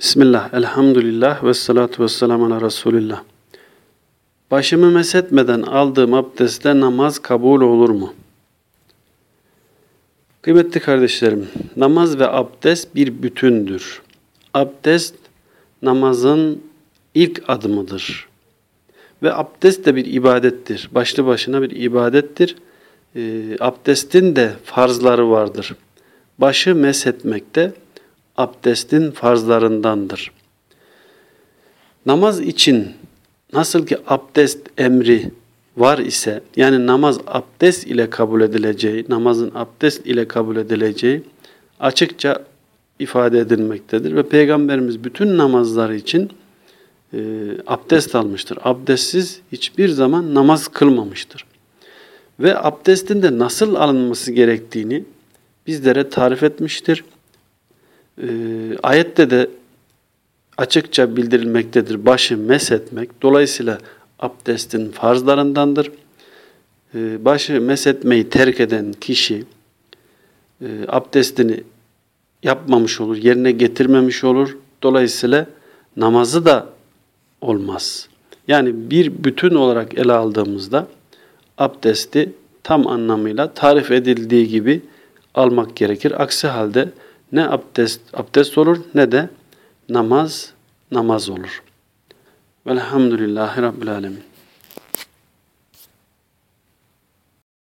Bismillah, elhamdülillah ve salatu ve selamu ala Resulillah. Başımı mesetmeden aldığım abdestle namaz kabul olur mu? Kıymetli kardeşlerim, namaz ve abdest bir bütündür. Abdest namazın ilk adımıdır. Ve abdest de bir ibadettir. Başlı başına bir ibadettir. E, abdestin de farzları vardır. Başı meshetmek de abdestin farzlarındandır. Namaz için nasıl ki abdest emri var ise yani namaz abdest ile kabul edileceği, namazın abdest ile kabul edileceği açıkça ifade edilmektedir ve Peygamberimiz bütün namazları için e, abdest almıştır. Abdestsiz hiçbir zaman namaz kılmamıştır. Ve abdestin de nasıl alınması gerektiğini bizlere tarif etmiştir. E, ayette de açıkça bildirilmektedir. Başı mesetmek. Dolayısıyla abdestin farzlarındandır. E, başı mesetmeyi terk eden kişi e, abdestini yapmamış olur, yerine getirmemiş olur. Dolayısıyla namazı da olmaz. Yani bir bütün olarak ele aldığımızda abdesti tam anlamıyla tarif edildiği gibi almak gerekir. Aksi halde ne abdest abdest olur ne de namaz namaz olur. Velhamdülillahi Rabbil Alemin.